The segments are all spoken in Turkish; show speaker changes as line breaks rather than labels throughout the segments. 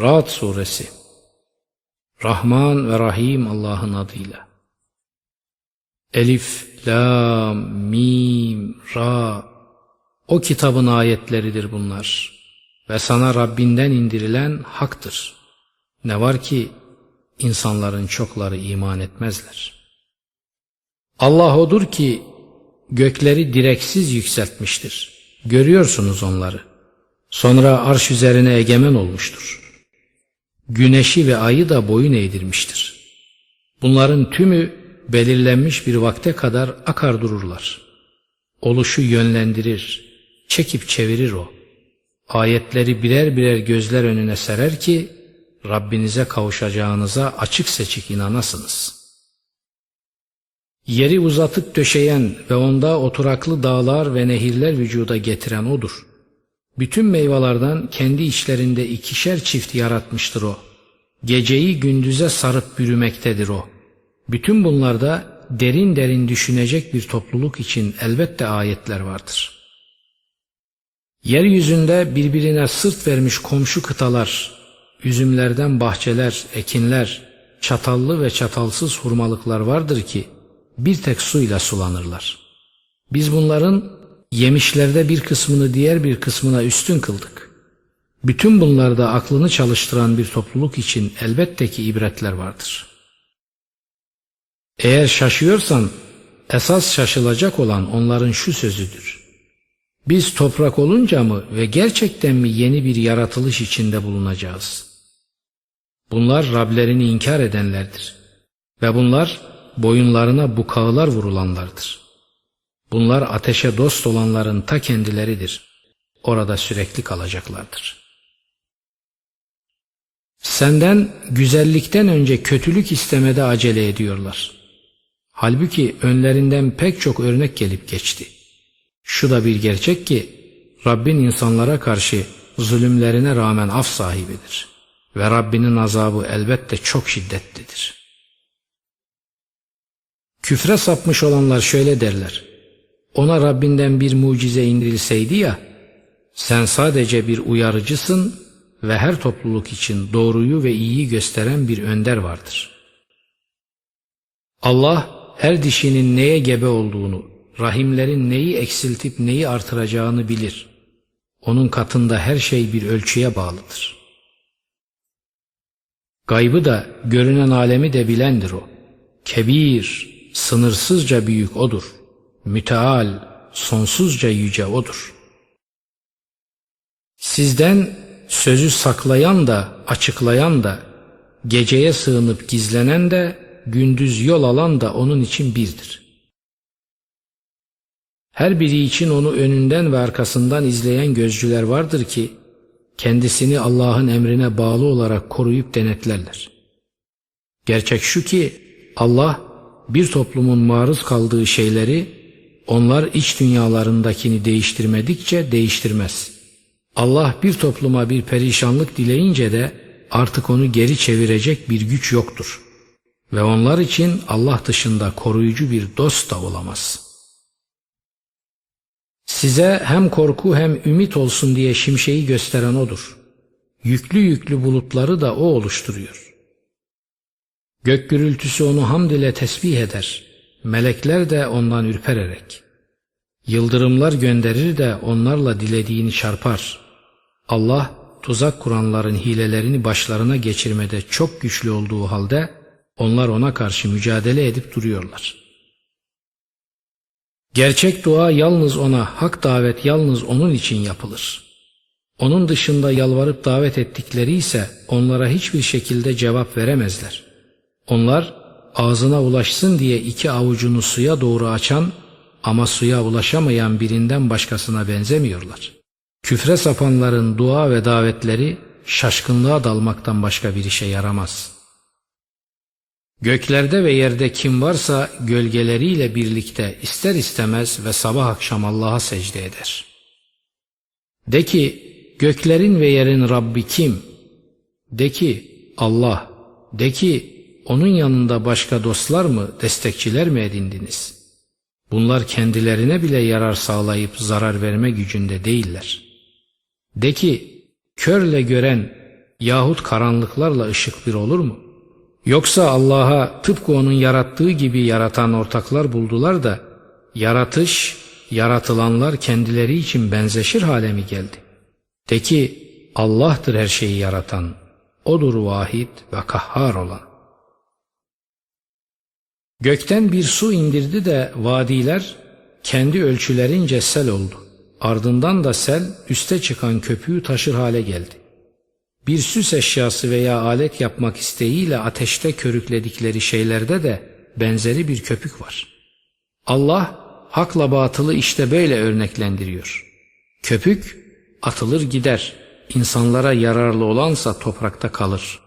Ra'd suresi Rahman ve Rahim Allah'ın adıyla. Elif, Lam, Mim, Ra O kitabın ayetleridir bunlar. Ve sana Rabbinden indirilen haktır. Ne var ki insanların çokları iman etmezler. Allah odur ki gökleri direksiz yükseltmiştir. Görüyorsunuz onları. Sonra arş üzerine egemen olmuştur. Güneşi ve ayı da boyun eğdirmiştir. Bunların tümü belirlenmiş bir vakte kadar akar dururlar. Oluşu yönlendirir, çekip çevirir o. Ayetleri birer birer gözler önüne serer ki Rabbinize kavuşacağınıza açık seçik inanasınız. Yeri uzatıp döşeyen ve onda oturaklı dağlar ve nehirler vücuda getiren O'dur. Bütün meyvelerden kendi içlerinde ikişer çift yaratmıştır O. Geceyi gündüze sarıp bürümektedir O. Bütün bunlarda derin derin düşünecek bir topluluk için elbette ayetler vardır. Yeryüzünde birbirine sırt vermiş komşu kıtalar, üzümlerden bahçeler, ekinler, çatallı ve çatalsız hurmalıklar vardır ki bir tek suyla sulanırlar. Biz bunların yemişlerde bir kısmını diğer bir kısmına üstün kıldık. Bütün bunlarda aklını çalıştıran bir topluluk için elbette ki ibretler vardır. Eğer şaşıyorsan esas şaşılacak olan onların şu sözüdür. Biz toprak olunca mı ve gerçekten mi yeni bir yaratılış içinde bulunacağız? Bunlar Rablerini inkar edenlerdir. Ve bunlar boyunlarına bukağılar vurulanlardır. Bunlar ateşe dost olanların ta kendileridir. Orada sürekli kalacaklardır. Senden güzellikten önce kötülük istemede acele ediyorlar. Halbuki önlerinden pek çok örnek gelip geçti. Şu da bir gerçek ki Rabbin insanlara karşı zulümlerine rağmen af sahibidir. Ve Rabbinin azabı elbette çok şiddetlidir. Küfre sapmış olanlar şöyle derler. Ona Rabbinden bir mucize indirilseydi ya, sen sadece bir uyarıcısın ve her topluluk için doğruyu ve iyiyi gösteren bir önder vardır. Allah her dişinin neye gebe olduğunu, rahimlerin neyi eksiltip neyi artıracağını bilir. Onun katında her şey bir ölçüye bağlıdır. Gaybı da görünen alemi de bilendir o. Kebir, sınırsızca büyük odur. Müteal, sonsuzca yüce odur. Sizden sözü saklayan da, açıklayan da, geceye sığınıp gizlenen de, gündüz yol alan da onun için birdir. Her biri için onu önünden ve arkasından izleyen gözcüler vardır ki, kendisini Allah'ın emrine bağlı olarak koruyup denetlerler. Gerçek şu ki, Allah bir toplumun maruz kaldığı şeyleri onlar iç dünyalarındakini değiştirmedikçe değiştirmez. Allah bir topluma bir perişanlık dileyince de artık onu geri çevirecek bir güç yoktur. Ve onlar için Allah dışında koruyucu bir dost da olamaz. Size hem korku hem ümit olsun diye şimşeği gösteren odur. Yüklü yüklü bulutları da o oluşturuyor. Gök gürültüsü onu hamd ile tesbih eder. Melekler de ondan ürpererek. Yıldırımlar gönderir de onlarla dilediğini çarpar. Allah tuzak kuranların hilelerini başlarına geçirmede çok güçlü olduğu halde onlar ona karşı mücadele edip duruyorlar. Gerçek dua yalnız ona, hak davet yalnız onun için yapılır. Onun dışında yalvarıp davet ettikleri ise onlara hiçbir şekilde cevap veremezler. Onlar ağzına ulaşsın diye iki avucunu suya doğru açan ama suya ulaşamayan birinden başkasına benzemiyorlar. Küfre sapanların dua ve davetleri şaşkınlığa dalmaktan başka bir işe yaramaz. Göklerde ve yerde kim varsa gölgeleriyle birlikte ister istemez ve sabah akşam Allah'a secde eder. De ki göklerin ve yerin Rabbi kim? De ki Allah. De ki onun yanında başka dostlar mı, destekçiler mi edindiniz? Bunlar kendilerine bile yarar sağlayıp zarar verme gücünde değiller. De ki, körle gören, yahut karanlıklarla ışık bir olur mu? Yoksa Allah'a tıpkı onun yarattığı gibi yaratan ortaklar buldular da yaratış, yaratılanlar kendileri için benzeşir hale mi geldi? De ki Allah'tır her şeyi yaratan, O'dur vahid ve kahhar olan. Gökten bir su indirdi de vadiler kendi ölçülerince sel oldu. Ardından da sel üste çıkan köpüğü taşır hale geldi. Bir süs eşyası veya alet yapmak isteğiyle ateşte körükledikleri şeylerde de benzeri bir köpük var. Allah hakla batılı işte böyle örneklendiriyor. Köpük atılır gider, insanlara yararlı olansa toprakta kalır.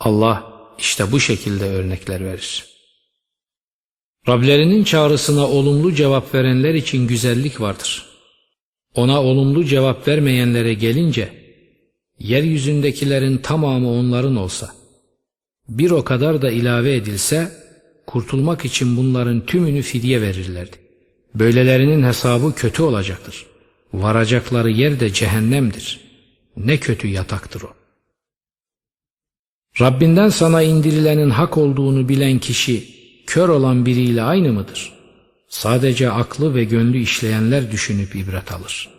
Allah işte bu şekilde örnekler verir. Rablerinin çağrısına olumlu cevap verenler için güzellik vardır. Ona olumlu cevap vermeyenlere gelince, yeryüzündekilerin tamamı onların olsa, bir o kadar da ilave edilse, kurtulmak için bunların tümünü fidye verirlerdi. Böylelerinin hesabı kötü olacaktır. Varacakları yer de cehennemdir. Ne kötü yataktır o. Rabbinden sana indirilenin hak olduğunu bilen kişi, kör olan biriyle aynı mıdır? Sadece aklı ve gönlü işleyenler düşünüp ibret alır.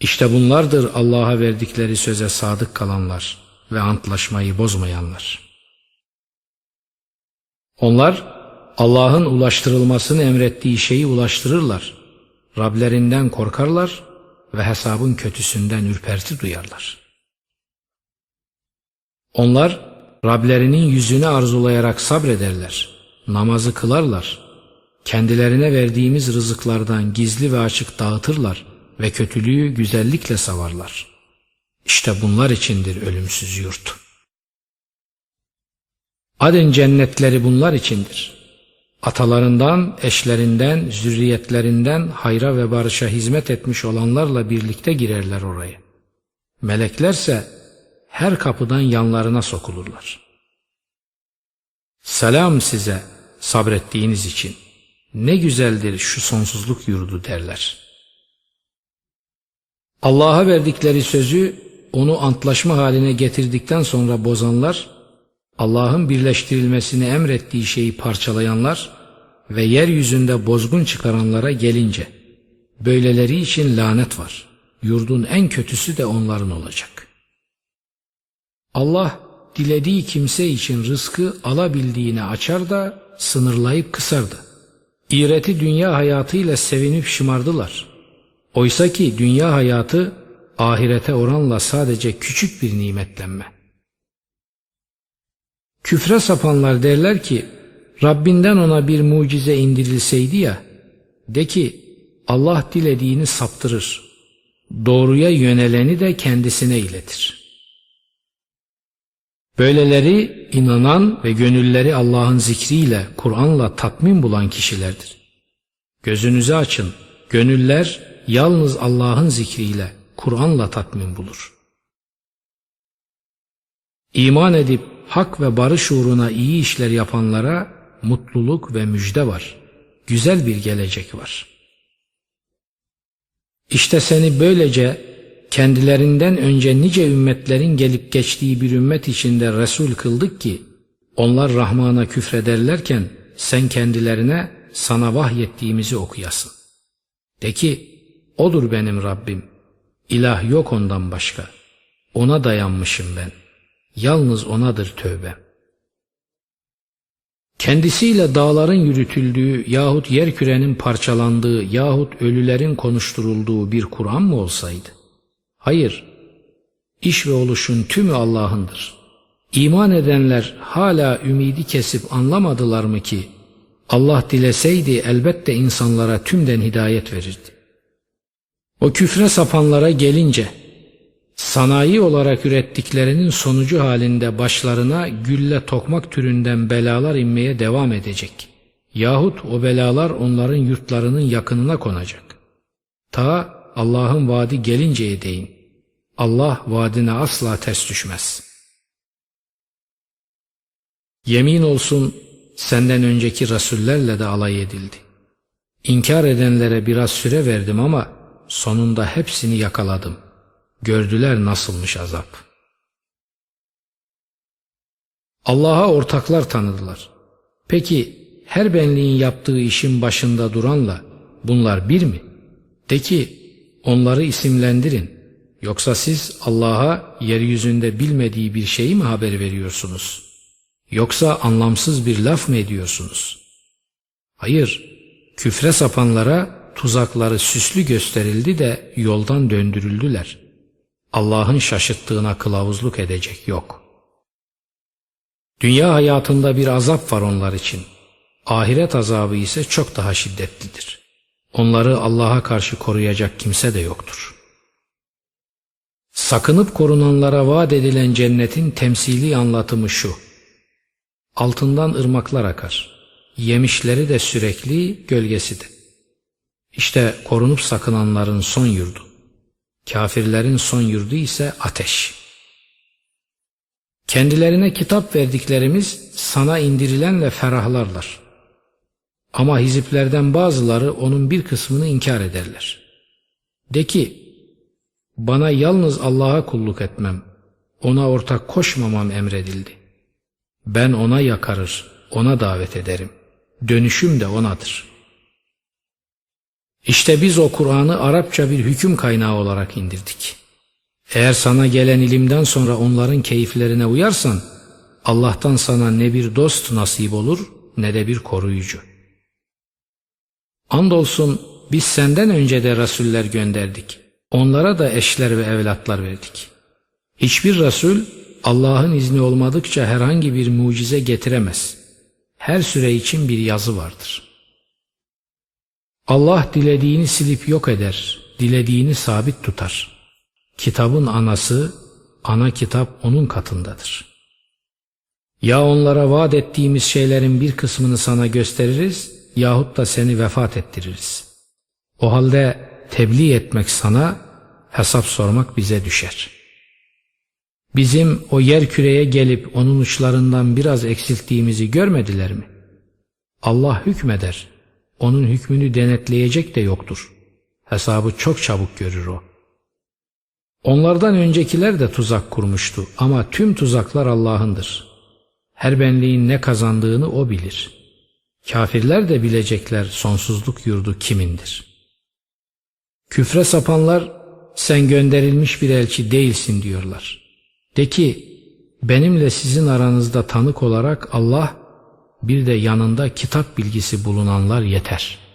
İşte bunlardır Allah'a verdikleri söze sadık kalanlar ve antlaşmayı bozmayanlar. Onlar Allah'ın ulaştırılmasını emrettiği şeyi ulaştırırlar. Rablerinden korkarlar ve hesabın kötüsünden ürperti duyarlar. Onlar Rablerinin yüzünü arzulayarak sabrederler, namazı kılarlar, kendilerine verdiğimiz rızıklardan gizli ve açık dağıtırlar ve kötülüğü güzellikle savarlar. İşte bunlar içindir ölümsüz yurt. Adın cennetleri bunlar içindir. Atalarından, eşlerinden, zürriyetlerinden hayra ve barışa hizmet etmiş olanlarla birlikte girerler oraya. Meleklerse her kapıdan yanlarına sokulurlar. Selam size sabrettiğiniz için. Ne güzeldir şu sonsuzluk yurdu derler. Allah'a verdikleri sözü onu antlaşma haline getirdikten sonra bozanlar, Allah'ın birleştirilmesini emrettiği şeyi parçalayanlar ve yeryüzünde bozgun çıkaranlara gelince, böyleleri için lanet var. Yurdun en kötüsü de onların olacak. Allah dilediği kimse için rızkı alabildiğine açar da sınırlayıp kısardı. İğreti dünya hayatıyla sevinip şımardılar. Oysa ki dünya hayatı ahirete oranla sadece küçük bir nimetlenme. Küfre sapanlar derler ki Rabbinden ona bir mucize indirilseydi ya de ki Allah dilediğini saptırır. Doğruya yöneleni de kendisine iletir. Böyleleri inanan ve gönülleri Allah'ın zikriyle, Kur'an'la tatmin bulan kişilerdir. Gözünüzü açın, gönüller yalnız Allah'ın zikriyle, Kur'an'la tatmin bulur. İman edip hak ve barış uğruna iyi işler yapanlara mutluluk ve müjde var. Güzel bir gelecek var. İşte seni böylece kendilerinden önce nice ümmetlerin gelip geçtiği bir ümmet içinde Resul kıldık ki onlar Rahman'a küfrederlerken sen kendilerine sana vahyettiğimizi okuyasın. De ki odur benim Rabbim. İlah yok ondan başka. Ona dayanmışım ben. Yalnız onadır tövbe. Kendisiyle dağların yürütüldüğü yahut yer kürenin parçalandığı yahut ölülerin konuşturulduğu bir Kur'an mı olsaydı? Hayır, iş ve oluşun tümü Allah'ındır. İman edenler hala ümidi kesip anlamadılar mı ki Allah dileseydi elbette insanlara tümden hidayet verirdi. O küfre sapanlara gelince sanayi olarak ürettiklerinin sonucu halinde başlarına gülle tokmak türünden belalar inmeye devam edecek. Yahut o belalar onların yurtlarının yakınına konacak. Ta Allah'ın vaadi gelinceye değin. Allah vaadine asla ters düşmez. Yemin olsun senden önceki rasullerle de alay edildi. İnkar edenlere biraz süre verdim ama sonunda hepsini yakaladım. Gördüler nasılmış azap. Allah'a ortaklar tanıdılar. Peki her benliğin yaptığı işin başında duranla bunlar bir mi? De ki onları isimlendirin. Yoksa siz Allah'a yeryüzünde bilmediği bir şeyi mi haber veriyorsunuz? Yoksa anlamsız bir laf mı ediyorsunuz? Hayır, küfre sapanlara tuzakları süslü gösterildi de yoldan döndürüldüler. Allah'ın şaşırttığına kılavuzluk edecek yok. Dünya hayatında bir azap var onlar için. Ahiret azabı ise çok daha şiddetlidir. Onları Allah'a karşı koruyacak kimse de yoktur. Sakınıp korunanlara vaat edilen cennetin temsili anlatımı şu. Altından ırmaklar akar. Yemişleri de sürekli, gölgesi de. İşte korunup sakınanların son yurdu. Kafirlerin son yurdu ise ateş. Kendilerine kitap verdiklerimiz sana indirilenle ferahlarlar. Ama hiziplerden bazıları onun bir kısmını inkar ederler. De ki, bana yalnız Allah'a kulluk etmem, ona ortak koşmamam emredildi. Ben ona yakarır, ona davet ederim. Dönüşüm de onadır. İşte biz o Kur'an'ı Arapça bir hüküm kaynağı olarak indirdik. Eğer sana gelen ilimden sonra onların keyiflerine uyarsan, Allah'tan sana ne bir dost nasip olur ne de bir koruyucu. Andolsun biz senden önce de rasuller gönderdik. Onlara da eşler ve evlatlar verdik. Hiçbir Resul Allah'ın izni olmadıkça herhangi bir mucize getiremez. Her süre için bir yazı vardır. Allah dilediğini silip yok eder, dilediğini sabit tutar. Kitabın anası, ana kitap onun katındadır. Ya onlara vaat ettiğimiz şeylerin bir kısmını sana gösteririz yahut da seni vefat ettiririz. O halde tebliğ etmek sana, hesap sormak bize düşer. Bizim o yer küreye gelip onun uçlarından biraz eksilttiğimizi görmediler mi? Allah hükmeder. Onun hükmünü denetleyecek de yoktur. Hesabı çok çabuk görür o. Onlardan öncekiler de tuzak kurmuştu ama tüm tuzaklar Allah'ındır. Her benliğin ne kazandığını O bilir. Kafirler de bilecekler sonsuzluk yurdu kimindir. Küfre sapanlar sen gönderilmiş bir elçi değilsin diyorlar. De ki benimle sizin aranızda tanık olarak Allah bir de yanında kitap bilgisi bulunanlar yeter.''